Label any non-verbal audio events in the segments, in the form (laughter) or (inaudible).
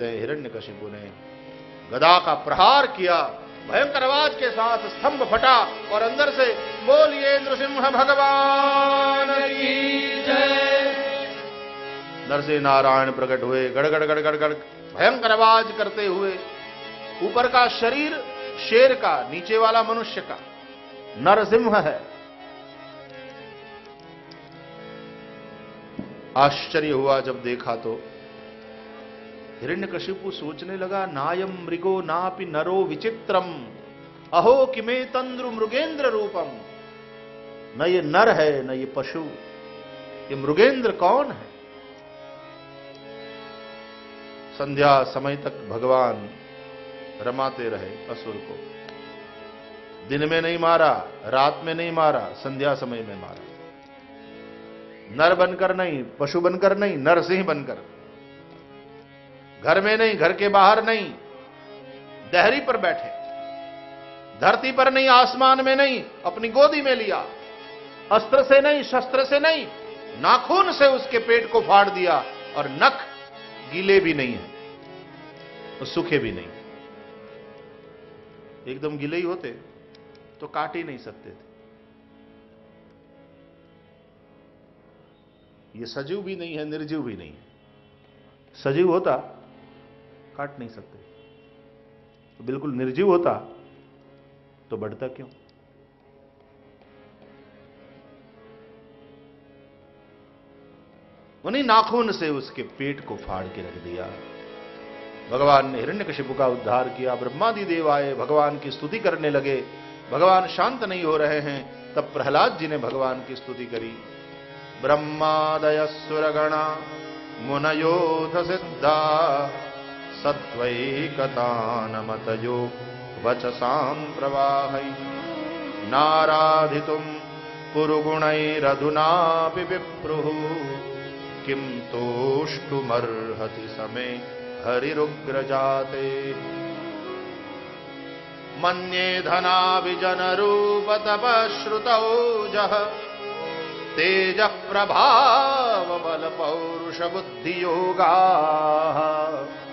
हिरण्यकशिपु ने गदा का प्रहार किया, भयंकर आवाज़ के साथ स्तंभ फटा और अंदर से बोलिए नृसिंह भगवान नरसिंह नारायण प्रकट हुए, गड़गड़ गड़गड़ गड़, भयंकर आवाज़ करते हुए, ऊपर का शरीर शेर का, नीचे वाला मनुष्य का, नरसिंह है। आश्चर्य हुआ जब देखा तो हिरण्यकशिपु सोचने लगा नायम मृगो नापि नरो विचित्रम। अहो, किमे तंद्रु मृगेंद्र रूपम न ये नर है, न ये पशु। ये मृगेंद्र कौन है? संध्या समय तक भगवान रमाते रहे असुर को। दिन में नहीं मारा, रात में नहीं मारा, संध्या समय में मारा। नर बनकर नहीं, पशु बनकर नहीं नर नरसिंह बनकर। घर में नहीं, घर के बाहर नहीं, दहरी पर बैठे, धरती पर नहीं, आसमान में नहीं, अपनी गोदी में लिया, अस्त्र से नहीं, शस्त्र से नहीं, नाखून से उसके पेट को फाड़ दिया, और नख गीले भी नहीं है, और सूखे भी नहीं। एकदम गीले ही होते तो काट ही नहीं सकते थे। ये सजीव भी नहीं है, निर्जीव भी नहीं है। सजीव होता काट नहीं सकते। तो बिल्कुल निर्जीव होता तो बढ़ता क्यों? उन्हीं नाखून से उसके पेट को फाड़ के रख दिया। भगवान ने हिरण्यकशिपु का उद्धार किया। ब्रह्मादि देव आए, भगवान की स्तुति करने लगे। भगवान शांत नहीं हो रहे हैं, तब प्रहलाद जी ने भगवान की स्तुति करी। ब्रह्मादय सुरगणा मुनयोध सिद्धा। सत्वैकतानमतयो वचसां प्रवाहै। नाराधितुं पुरुगुणैरधुनापि विप्रुः। किं तोष्टुमर्हति समे हरिरुग्रजाते। मन्ये धनाभिजनरूपतपश्रुतौजः। तेजः प्रभावबलपौरुषबुद्धियोगाः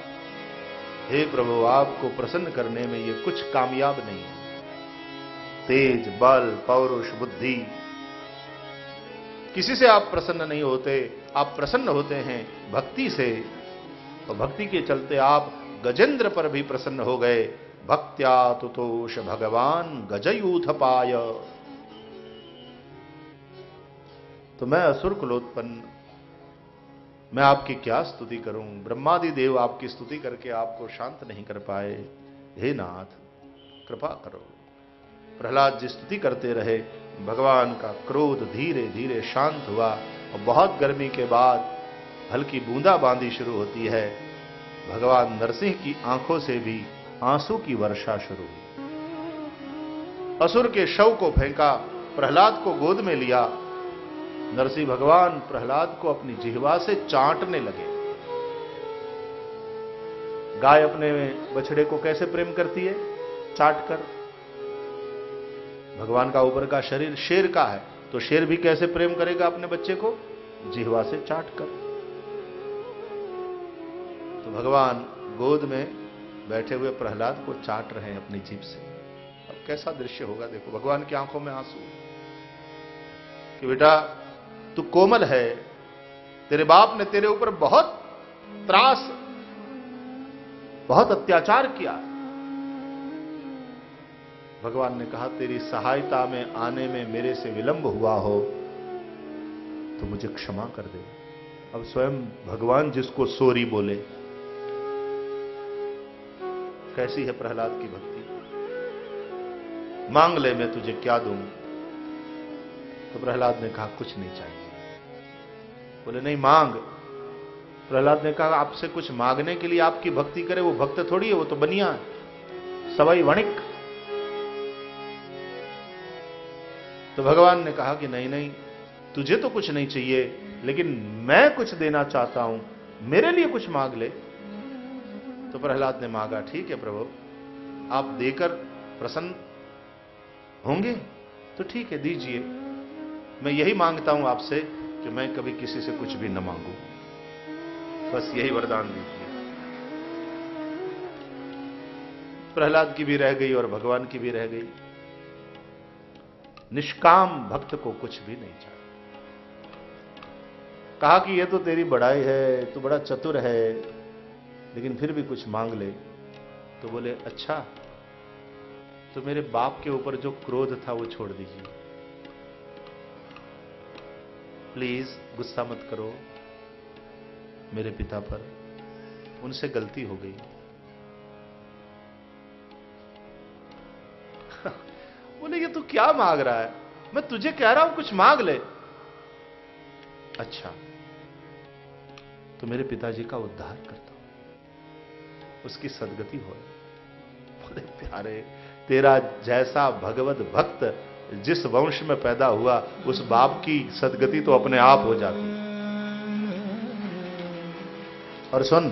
हे प्रभु, आपको प्रसन्न करने में ये कुछ कामयाब नहीं है। तेज, बल, पौरुष, बुद्धि, किसी से आप प्रसन्न नहीं होते, आप प्रसन्न होते हैं भक्ति से तो भक्ति के चलते आप गजेंद्र पर भी प्रसन्न हो गए। भक्त्या तुतोष भगवान गजयूथ पाय तो मैं असुर कुलोत्पन्न मैं आपकी क्या स्तुति करूँ? ब्रह्मादि देव आपकी स्तुति करके आपको शांत नहीं कर पाए। हे नाथ, कृपा करो। प्रहलाद जी स्तुति करते रहे। भगवान का क्रोध धीरे धीरे शांत हुआ और बहुत गर्मी के बाद हल्की बूंदा बांदी शुरू होती है। भगवान नरसिंह की आँखों से भी आँसू की वर्षा शुरू हुई। असुर के शव को फेंका, प्रहलाद को गोद में लिया नरसिंह भगवान प्रहलाद को अपनी जिहवा से चाटने लगे। गाय अपने बछड़े को कैसे प्रेम करती है? चाट कर। भगवान का ऊपर का शरीर शेर का है तो शेर भी कैसे प्रेम करेगा अपने बच्चे को? जिहवा से चाट कर। तो भगवान गोद में बैठे हुए प्रहलाद को चाट रहे हैं अपनी जीप से। अब कैसा दृश्य होगा? देखो, भगवान की आँखों में आँसू। कि बेटा तू कोमल है। तेरे बाप ने तेरे ऊपर बहुत त्रास, बहुत अत्याचार किया। भगवान ने कहा, तेरी सहायता में आने में मेरे से विलंब हुआ हो तो मुझे क्षमा कर दे। अब स्वयं भगवान जिसको सोरी बोले, कैसी है प्रहलाद की भक्ति? मांग ले, मैं तुझे क्या दूँ? तो प्रहलाद ने कहा, कुछ नहीं चाहिए। बोले, नहीं, मांग। प्रहलाद ने कहा, आपसे कुछ मांगने के लिए आपकी भक्ति करे, वो भक्त थोड़ी है, वो तो बनिया है। सवाई वणिक। तो भगवान ने कहा कि, नहीं नहीं, तुझे तो कुछ नहीं चाहिए, लेकिन मैं कुछ देना चाहता हूँ, मेरे लिए कुछ मांग ले। तो प्रहलाद ने मांगा, ठीक है प्रभु, आप देकर प्रसन्न होंगे तो ठीक है, दीजिए। मैं यही माँगता हूँ आपसे कि मैं कभी किसी से कुछ भी न मांगू। बस यही वरदान दीजिए प्रहलाद की भी रह गई और भगवान की भी रह गई। निष्काम भक्त को कुछ भी नहीं चाहिए। कहा कि यह तो तेरी बड़ाई है, तू बड़ा चतुर है, लेकिन फिर भी कुछ मांग ले। तो बोले अच्छा तो मेरे बाप के ऊपर जो क्रोध था वो छोड़ दीजिए। प्लीज़ गुस्सा मत करो मेरे पिता पर। उनसे गलती हो गई। (laughs) बोले, ये तू क्या मांग रहा है? मैं तुझे कह रहा हूँ, कुछ मांग ले। अच्छा तो मेरे पिताजी का उद्धार करता हूँ। उसकी सदगति हो। प्यारे, तेरा जैसा भगवत भक्त जिस वंश में पैदा हुआ, उस बाप की सदगति तो अपने आप हो जाती। और सुन,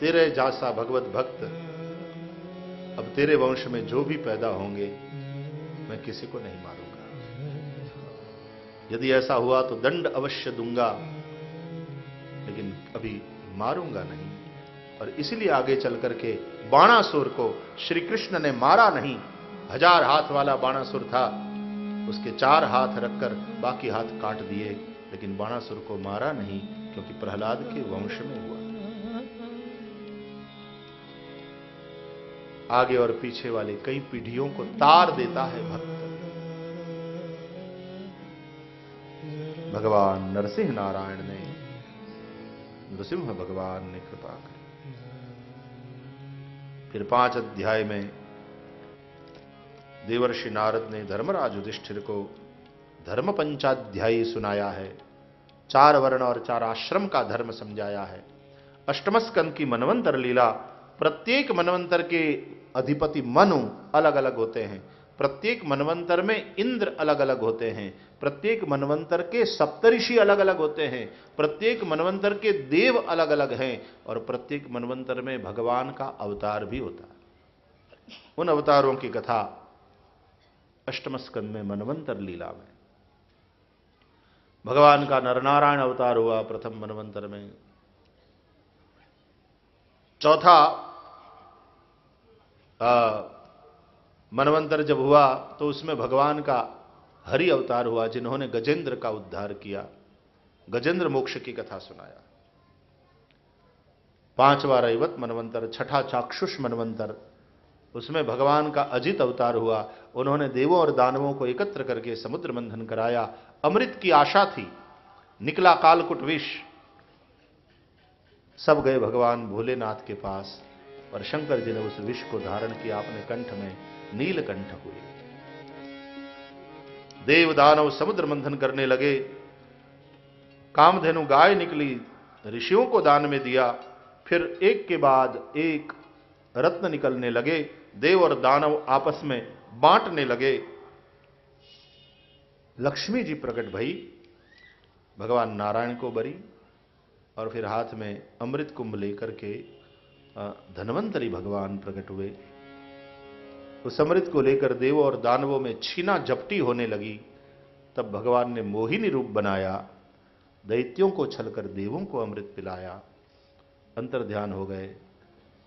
तेरे जासा भगवत भक्त, अब तेरे वंश में जो भी पैदा होंगे, मैं किसी को नहीं मारूँगा। यदि ऐसा हुआ तो दंड अवश्य दूँगा, लेकिन अभी मारूँगा नहीं। और इसलिए आगे चल करके बाणासुर को श्री कृष्ण ने मारा नहीं। हज़ार हाथ वाला बाणासुर था। उसके चार हाथ रखकर बाकी हाथ काट दिए, लेकिन बाणासुर को मारा नहीं, क्योंकि प्रहलाद के वंश में हुआ। आगे और पीछे वाले कई पीढ़ियों को तार देता है भक्त। भगवान नरसिंह नारायण ने, नृसिंह भगवान ने कृपा कर। फिर पाँच अध्याय में देवर्षि नारद ने धर्मराज युधिष्ठिर को धर्म पंचाध्यायी सुनाया है, चार वर्ण और चार आश्रम का धर्म समझाया है। अष्टम स्कंद की मनवंतर लीला प्रत्येक मनवंतर के अधिपति मनु अलग अलग होते हैं। प्रत्येक मनवंतर में इंद्र अलग अलग होते हैं। प्रत्येक मनवंतर के सप्तऋषि अलग अलग होते हैं। प्रत्येक मनवंतर के देव अलग अलग हैं और प्रत्येक मनवंतर में भगवान का अवतार भी होता है। उन अवतारों की कथा अष्टम स्कंद में मनवंतर लीला में। भगवान का नरनारायण अवतार हुआ प्रथम मनवंतर में। चौथा मनवंतर जब हुआ तो उसमें भगवान का हरि अवतार हुआ, जिन्होंने गजेंद्र का उद्धार किया। गजेंद्र मोक्ष की कथा सुनाया। पांचवा रैवत मनवंतर, छठा चाक्षुष मनवंतर, उसमें भगवान का अजित अवतार हुआ। उन्होंने देवों और दानवों को एकत्र करके समुद्र मंथन कराया। अमृत की आशा थी। निकला कालकुट विष। सब गए भगवान भोलेनाथ के पास, और शंकर जी ने उस विष को धारण किया अपने कंठ में। नीलकंठ हुए। देव दानव समुद्र मंथन करने लगे। कामधेनु गाय निकली, ऋषियों को दान में दिया। फिर एक के बाद एक रत्न निकलने लगे। देव और दानव आपस में बांटने लगे। लक्ष्मी जी प्रकट भई। भगवान नारायण को बरी और फिर हाथ में अमृत कुंभ लेकर के धनवंतरी भगवान प्रकट हुए। उस अमृत को लेकर देवों और दानवों में छीना झपटी होने लगी। तब भगवान ने मोहिनी रूप बनाया, दैत्यों को छलकर देवों को अमृत पिलाया। अंतर ध्यान हो गए।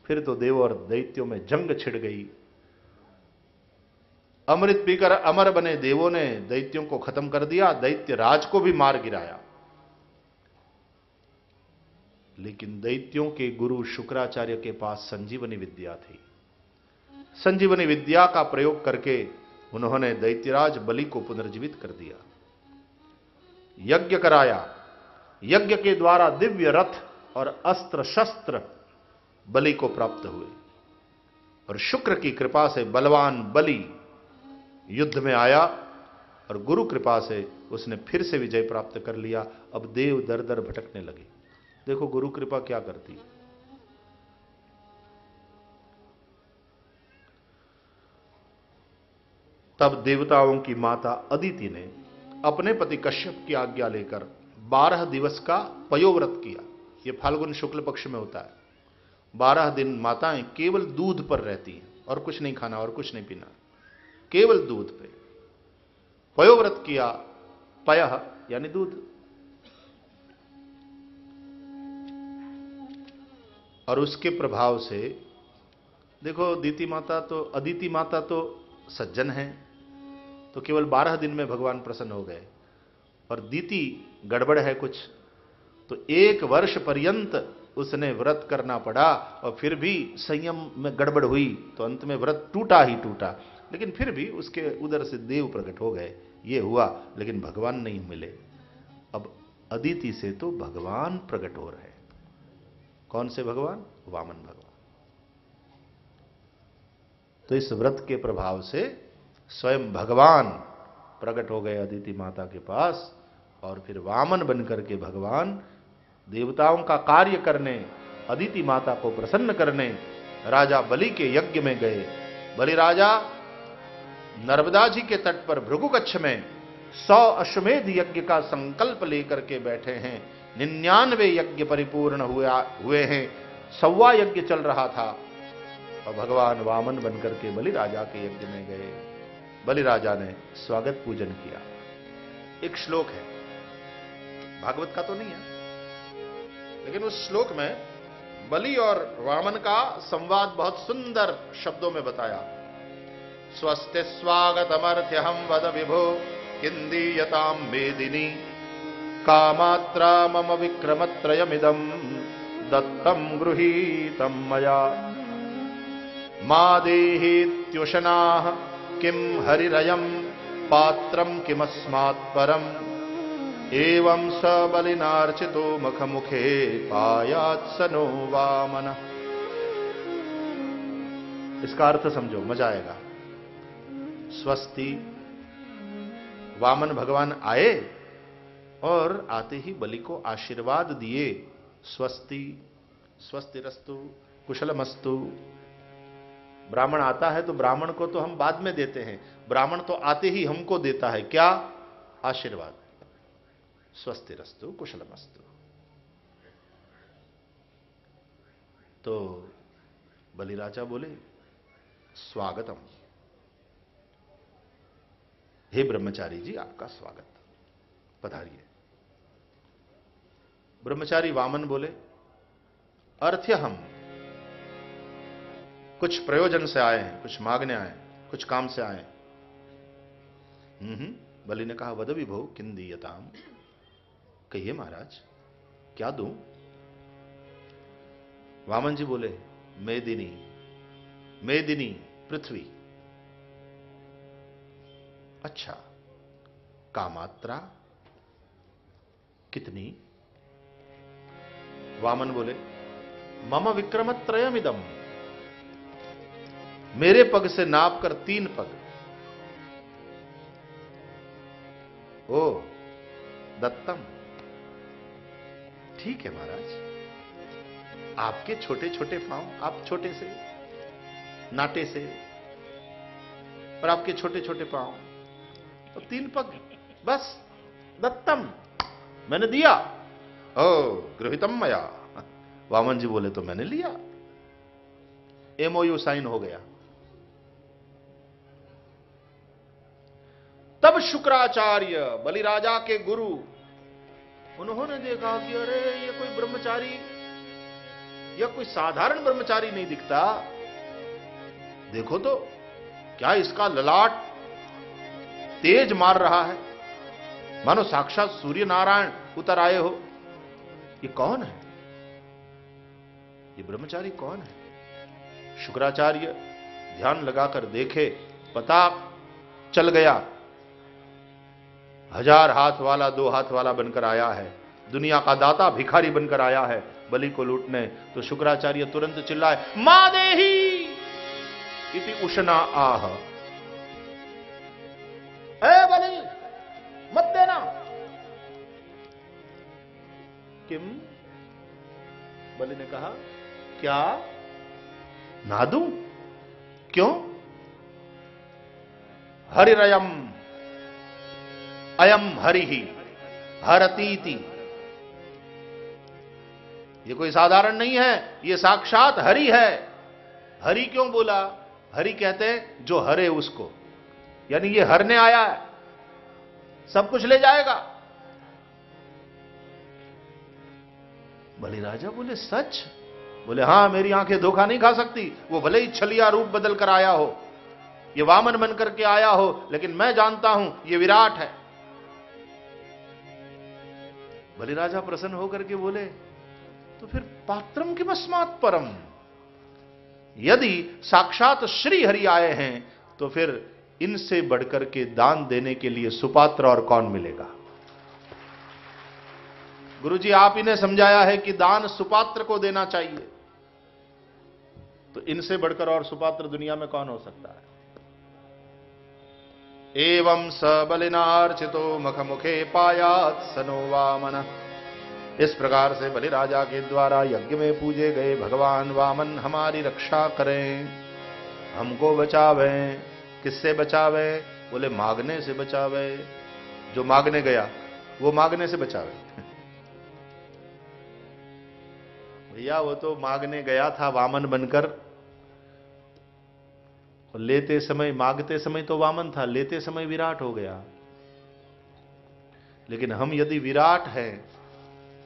फिर तो देव और दैत्यों में जंग छिड़ गई। अमृत पीकर अमर बने देवों ने दैत्यों को खत्म कर दिया, दैत्य राज को भी मार गिराया। लेकिन दैत्यों के गुरु शुक्राचार्य के पास संजीवनी विद्या थी। संजीवनी विद्या का प्रयोग करके उन्होंने दैत्यराज बलि को पुनर्जीवित कर दिया। यज्ञ कराया। यज्ञ के द्वारा दिव्य रथ और अस्त्र शस्त्र बलि को प्राप्त हुए। और शुक्र की कृपा से बलवान बलि युद्ध में आया और गुरु कृपा से उसने फिर से विजय प्राप्त कर लिया। अब देव दर दर भटकने लगे। देखो गुरु कृपा क्या करती है। तब देवताओं की माता अदिति ने अपने पति कश्यप की आज्ञा लेकर बारह दिवस का पयोव्रत किया। यह फाल्गुन शुक्ल पक्ष में होता है। बारह दिन माताएँ केवल दूध पर रहती हैं और कुछ नहीं खाना और कुछ नहीं पीना। केवल दूध पे। पयोव्रत किया पय, यानी दूध। और उसके प्रभाव से, देखो दीति माता तो अदिति माता तो सज्जन है। तो केवल बारह दिन में भगवान प्रसन्न हो गए। और दीति, गड़बड़ है कुछ? तो एक वर्ष पर्यंत उसने व्रत करना पड़ा और फिर भी संयम में गड़बड़ हुई। तो अंत में व्रत टूटा ही टूटा। लेकिन फिर भी उसके उधर से देव प्रकट हो गए। ये हुआ, लेकिन भगवान नहीं मिले। अब अदिति से तो भगवान प्रकट हो रहे कौन से भगवान? वामन भगवान। तो इस व्रत के प्रभाव से स्वयं भगवान प्रकट हो गए अदिति माता के पास और फिर वामन बनकर के भगवान देवताओं का कार्य करने, अदिति माता को प्रसन्न करने, राजा बलि के यज्ञ में गए। बलि राजा, नर्मदा जी के तट पर भृगुकच्छ में सौ अश्वमेध यज्ञ का संकल्प लेकर के बैठे हैं। निन्यानवे यज्ञ परिपूर्ण हुए हुए हैं। सवा यज्ञ चल रहा था। और भगवान वामन बनकर के बलि राजा के यज्ञ में गए। बलि राजा ने स्वागत पूजन किया। एक श्लोक है। भागवत का तो नहीं है। लेकिन उस श्लोक में बलि और वामन का संवाद बहुत सुंदर शब्दों में बताया। स्वस्ति स्वागतमर्थ्य हम वद विभो किंदीयताम मेदिनी कामात्रा मम विक्रमत्रयमिदम दत्तम गृहीतम मया। मा देहीत्युषना किम हरिरयम पात्रम किमस्मात् परम? एवं स बलिनार्चितो मुखे पायात सनो वामन। इसका अर्थ समझो, मज़ा आएगा। स्वस्ति। वामन भगवान आए और आते ही बलि को आशीर्वाद दिए। स्वस्ति। स्वस्ति रस्तु कुशलमस्तु। ब्राह्मण आता है तो ब्राह्मण को तो हम बाद में देते हैं। ब्राह्मण तो आते ही हमको देता है। क्या? आशीर्वाद। स्वस्ति रस्तु, कुशलमस्तु। तो बलिराजा बोले, स्वागतम। हे ब्रह्मचारी जी, आपका स्वागत। पधारिए। ब्रह्मचारी वामन बोले अर्थ्य हम कुछ प्रयोजन से आए हैं कुछ मांगने आए कुछ काम से आए हम्म, बलि ने कहा वद विभो किंदीयताम। कहिए महाराज क्या दूँ? वामन जी बोले मेदिनी मेदिनी पृथ्वी। अच्छा कामात्रा कितनी? वामन बोले मम विक्रम त्रयमिदम मेरे पग से नाप कर तीन पग। ओ, दत्तम। ठीक है महाराज। आपके छोटे छोटे पाँव, आप छोटे से, नाटे से, और आपके छोटे छोटे पाँव तो तीन पग। बस, दत्तम, मैंने दिया। ओ, गृहितम मया। वामन जी बोले तो मैंने लिया। एमओयू साइन हो गया। तब शुक्राचार्य बलिराजा के गुरु। उन्होंने देखा कि अरे, ये कोई ब्रह्मचारी, या कोई साधारण ब्रह्मचारी नहीं दिखता। देखो तो क्या इसका ललाट तेज मार रहा है। मानो साक्षात सूर्य नारायण उतर आए हो। ये कौन है? ये ब्रह्मचारी कौन है? शुक्राचार्य ध्यान लगाकर देखे, पता चल गया। हज़ार हाथ वाला, दो हाथ वाला बनकर आया है। दुनिया का दाता भिखारी बनकर आया है। बलि को लूटने तो शुक्राचार्य तुरंत चिल्लाए, मा देही इति उष्णा आह। ए बलि, मत देना। किम? बलि ने कहा, क्या? ना दू क्यों? हरिरयम अयम हरि ही हरतीति ये कोई साधारण नहीं है, ये साक्षात हरि है। हरि क्यों बोला? हरि कहते हैं, जो हरे उसको। यानी ये हरने आया है। सब कुछ ले जाएगा। बलि राजा बोले, सच? बोले, हाँ, मेरी आँखें धोखा नहीं खा सकती। वो भले ही छलिया रूप बदल कर आया हो। ये वामन बन करके आया हो, लेकिन मैं जानता हूँ, ये विराट है। बलि राजा प्रसन्न होकर के बोले तो फिर पात्रम की मस्मात परम? यदि साक्षात श्री हरि आए हैं तो फिर इनसे बढ़कर के दान देने के लिए सुपात्र और कौन मिलेगा? गुरुजी, आप इन्हें समझाया है कि दान सुपात्र को देना चाहिए। तो इनसे बढ़कर और सुपात्र दुनिया में कौन हो सकता है? एवं स बलिनार्चितो मख मुखे पायात सनो वामन। इस प्रकार से बलि राजा के द्वारा यज्ञ में पूजे गए भगवान वामन हमारी रक्षा करें। हमको बचावे। किससे बचावे? बोले, मांगने से बचावे। जो मांगने गया, वो मांगने से बचावे। (laughs) भैया, वो तो मांगने गया था वामन बनकर। लेते समय, मांगते समय तो वामन था, लेते समय विराट हो गया। लेकिन हम यदि विराट हैं,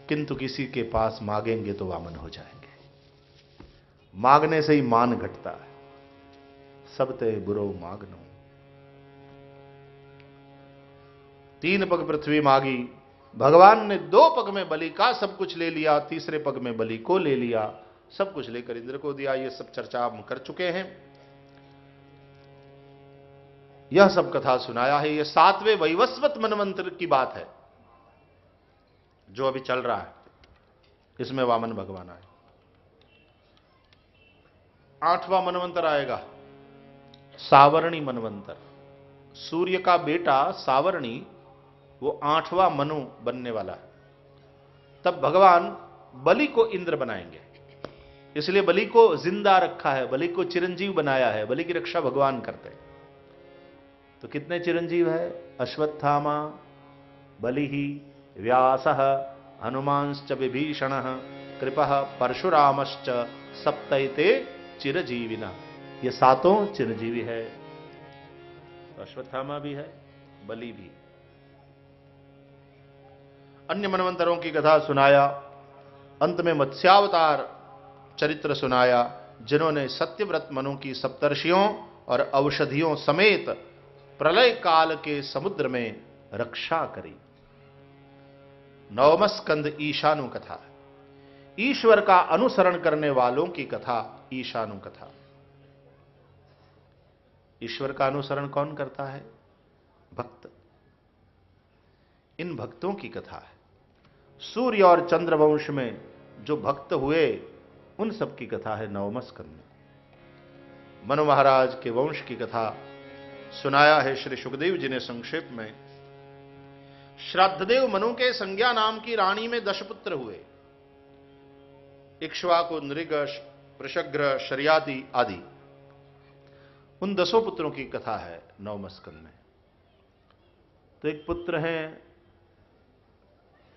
किंतु किसी के पास मांगेंगे तो वामन हो जाएँगे। मांगने से ही मान घटता है। सब ते बुरो मागनो। तीन पग पृथ्वी मांगी। भगवान ने दो पग में बलि का सब कुछ ले लिया, तीसरे पग में बलि को ले लिया। सब कुछ लेकर इंद्र को दिया, ये सब चर्चा हम कर चुके हैं। यह सब कथा सुनाया है यह सातवें वैवस्वत मनमंत्र की बात है, जो अभी चल रहा है। इसमें वामन भगवान आए। आठवां मनवंतर आएगा, सावरणी मनवंतर सूर्य का बेटा सावरणी, वो आठवां मनु बनने वाला है। तब भगवान बलि को इंद्र बनाएँगे। इसलिए बलि को ज़िंदा रखा है, बलि को चिरंजीव बनाया है, बलि की रक्षा भगवान करते हैं। तो कितने चिरंजीव है? अश्वत्थामा, बलि, व्यास, हनुमांश्च विभीषण, कृप परशुरामश्च, सप्तते चिरजीविना। ये सातों चिरंजीवी है। तो अश्वत्थामा भी है, बलि भी। अन्य मनवंतरों की कथा सुनाया, अंत में मत्स्यावतार चरित्र सुनाया, जिन्होंने सत्यव्रत मनु की सप्तर्षियों और औषधियों समेत प्रलय काल के समुद्र में रक्षा करी। नवमस्कंद ईशानु कथा। ईश्वर का अनुसरण करने वालों की कथा, ईशानु कथा। ईश्वर का अनुसरण कौन करता है? भक्त। इन भक्तों की कथा है। सूर्य और चंद्र वंश में जो भक्त हुए, उन सब की कथा है नवमस्कंद मनु महाराज के वंश की कथा सुनाया है श्री सुखदेव जी ने संक्षेप में। श्राद्धदेव मनु के संज्ञा नाम की रानी में दश पुत्र हुए इक्ष्वाकु नृग प्रशग्र शरियाती आदि। उन दसों पुत्रों की कथा है नवमस्कन में। तो एक पुत्र है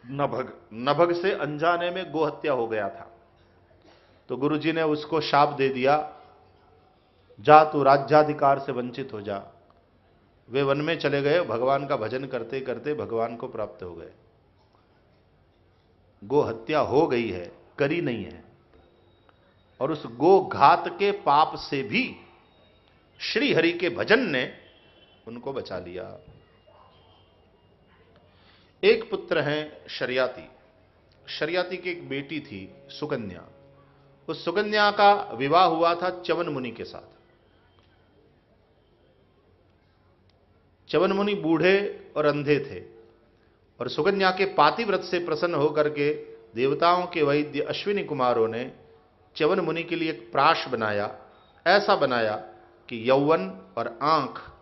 नभग। नभग से अनजाने में गोहत्या हो गया था। तो गुरुजी ने उसको शाप दे दिया। जा तू राज्याधिकार से वंचित हो जा। वे वन में चले गए, भगवान का भजन करते करते भगवान को प्राप्त हो गए। गो हत्या हो गई है, करी नहीं है। और उस गो घात के पाप से भी श्री हरि के भजन ने उनको बचा लिया। एक पुत्र है शरियाती। शरियाती की एक बेटी थी सुकन्या। उस सुकन्या का विवाह हुआ था चवन मुनि के साथ। चवन मुनि बूढ़े और अंधे थे और सुकन्या के पातिव्रत से प्रसन्न होकर के देवताओं के वैद्य अश्विनी कुमारों ने चवन मुनि के लिए एक प्राश बनाया, ऐसा बनाया कि यौवन और आँख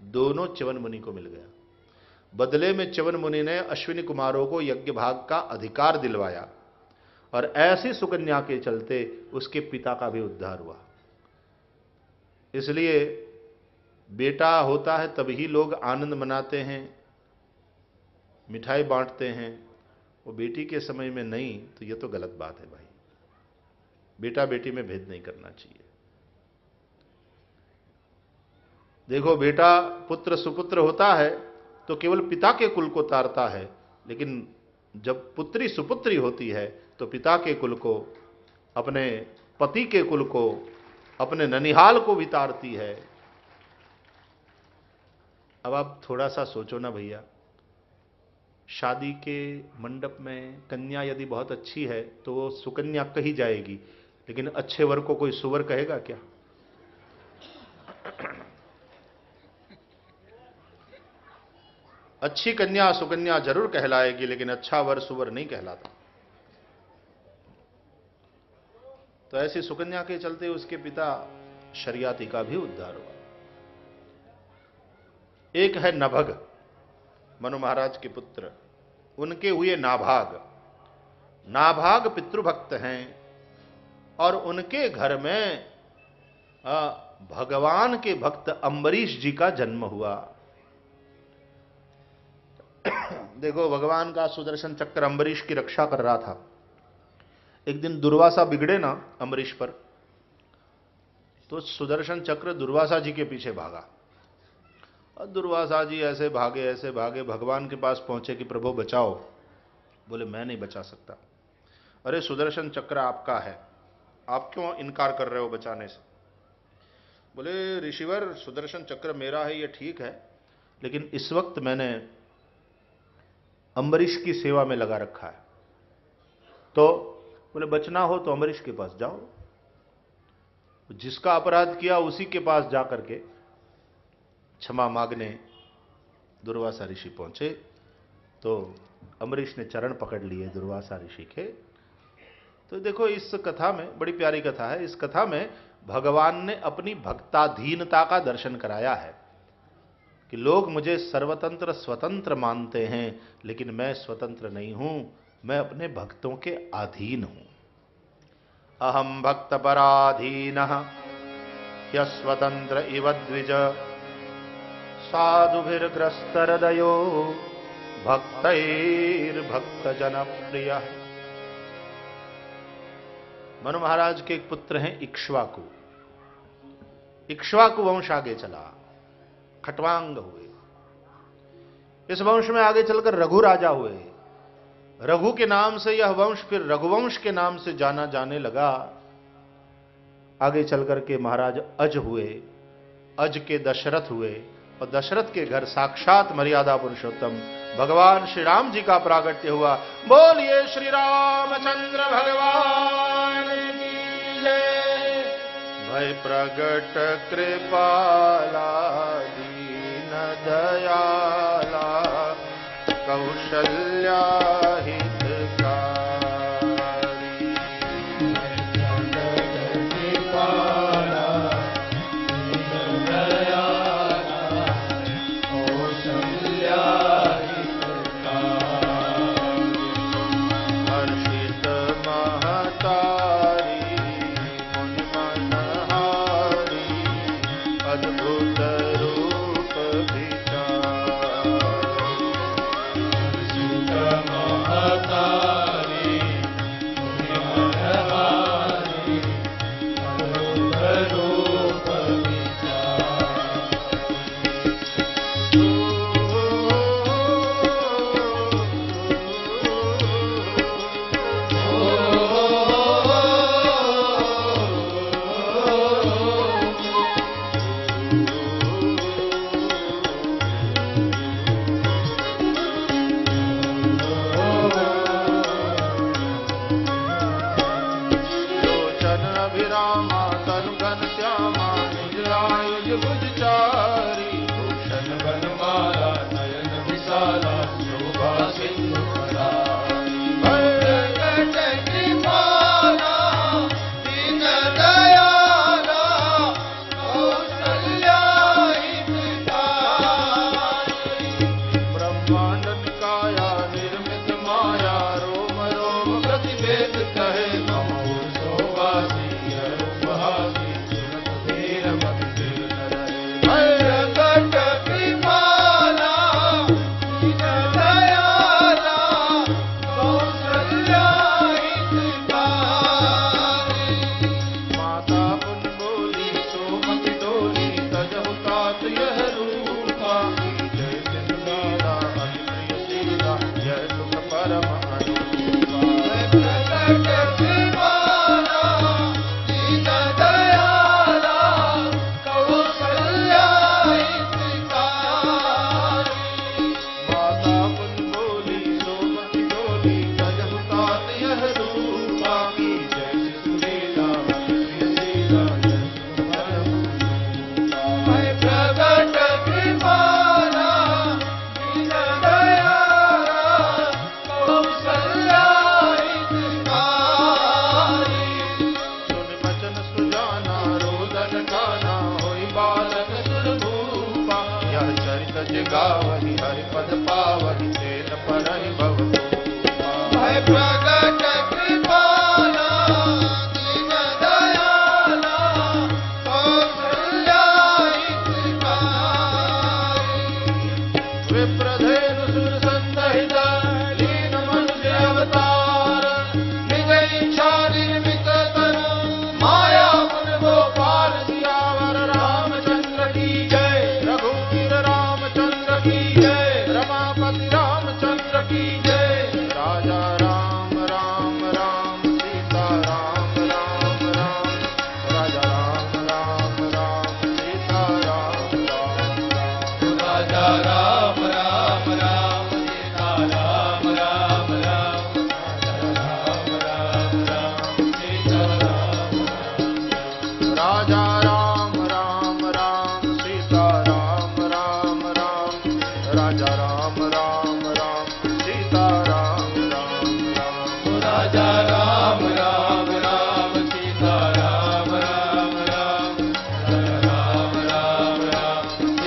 दोनों चवन मुनि को मिल गया। बदले में चवन मुनि ने अश्विनी कुमारों को यज्ञ भाग का अधिकार दिलवाया और ऐसी सुकन्या के चलते उसके पिता का भी उद्धार हुआ। इसलिए बेटा होता है तभी लोग आनंद मनाते हैं, मिठाई बांटते हैं। वो बेटी के समय में नहीं तो ये तो गलत बात है भाई। बेटा बेटी में भेद नहीं करना चाहिए। देखो, बेटा पुत्र सुपुत्र होता है तो केवल पिता के कुल को तारता है, लेकिन जब पुत्री सुपुत्री होती है तो पिता के कुल को, अपने पति के कुल को, अपने ननिहाल को भी तारती है। अब आप थोड़ा सा सोचो ना भैया। शादी के मंडप में कन्या यदि बहुत अच्छी है तो वो सुकन्या कही जाएगी। लेकिन अच्छे वर को कोई सुवर कहेगा क्या? अच्छी कन्या सुकन्या ज़रूर कहलाएगी, लेकिन अच्छा वर सुवर नहीं कहलाता। तो ऐसी सुकन्या के चलते उसके पिता शरियाती का भी उद्धार हुआ। एक है नभग, मनु महाराज के पुत्र। उनके हुए नाभाग। नाभाग पितृभक्त हैं और उनके घर में भगवान के भक्त अंबरीश जी का जन्म हुआ। देखो, भगवान का सुदर्शन चक्र अंबरीश की रक्षा कर रहा था। एक दिन दुर्वासा बिगड़े ना अम्बरीश पर तो सुदर्शन चक्र दुर्वासा जी के पीछे भागा। और दुर्वासा जी ऐसे भागे ऐसे भागे, भगवान के पास पहुँचे कि प्रभु बचाओ। बोले, मैं नहीं बचा सकता। अरे, सुदर्शन चक्र आपका है। आप क्यों इनकार कर रहे हो बचाने से? बोले, ऋषिवर, सुदर्शन चक्र मेरा है, ये ठीक है, लेकिन इस वक्त मैंने अम्बरीश की सेवा में लगा रखा है। तो बोले, बचना हो तो अम्बरीश के पास जाओ। जिसका अपराध किया उसी के पास जाकर के क्षमा मांगने दुर्वासा ऋषि पहुँचे तो अम्बरीश ने चरण पकड़ लिए दुर्वासा ऋषि के। तो देखो, इस कथा में, बड़ी प्यारी कथा है, इस कथा में भगवान ने अपनी भक्ताधीनता का दर्शन कराया है कि लोग मुझे सर्वतंत्र स्वतंत्र मानते हैं, लेकिन मैं स्वतंत्र नहीं हूँ, मैं अपने भक्तों के अधीन हूँ। अहम भक्त पराधीन यस्वतंत्र इव द्विज। साधुभिर्ग्रस्तरदयो भक्त जनप्रिय मनु महाराज के एक पुत्र हैं इक्ष्वाकु। इक्ष्वाकु वंश आगे चला, खटवांग हुए। इस वंश में आगे चलकर रघु राजा हुए। रघु के नाम से यह वंश फिर रघुवंश के नाम से जाना जाने लगा। आगे चलकर के महाराज अज हुए, अज के दशरथ हुए। और दशरथ के घर साक्षात मर्यादा पुरुषोत्तम। भगवान श्री राम जी का प्रागट्य हुआ। बोलिए श्री रामचंद्र भगवान भय प्रगट कृपाला दीन दयाला, कौशल्या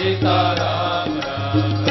सीताराम राम।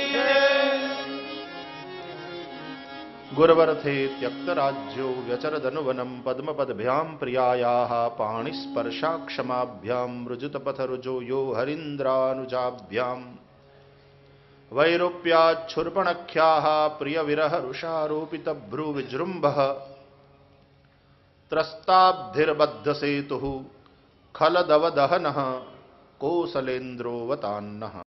गुरवर्थे त्यक्तराज्यो व्यचरदनुवनं पद्मपदभ्यां प्रियायाः पाणिस्पर्शाक्षमाभ्यां रुजुतपथरुजो यो हरीन्द्रानुजाभ्याम्। वैरूप्याच्छुर्पणख्याः प्रियविरहरुषारोपितभ्रुविजृम्भः। त्रस्ताब्धिर्बद्धसेतुः खलदवदहनः कोसलेन्द्रोऽवतान्नः।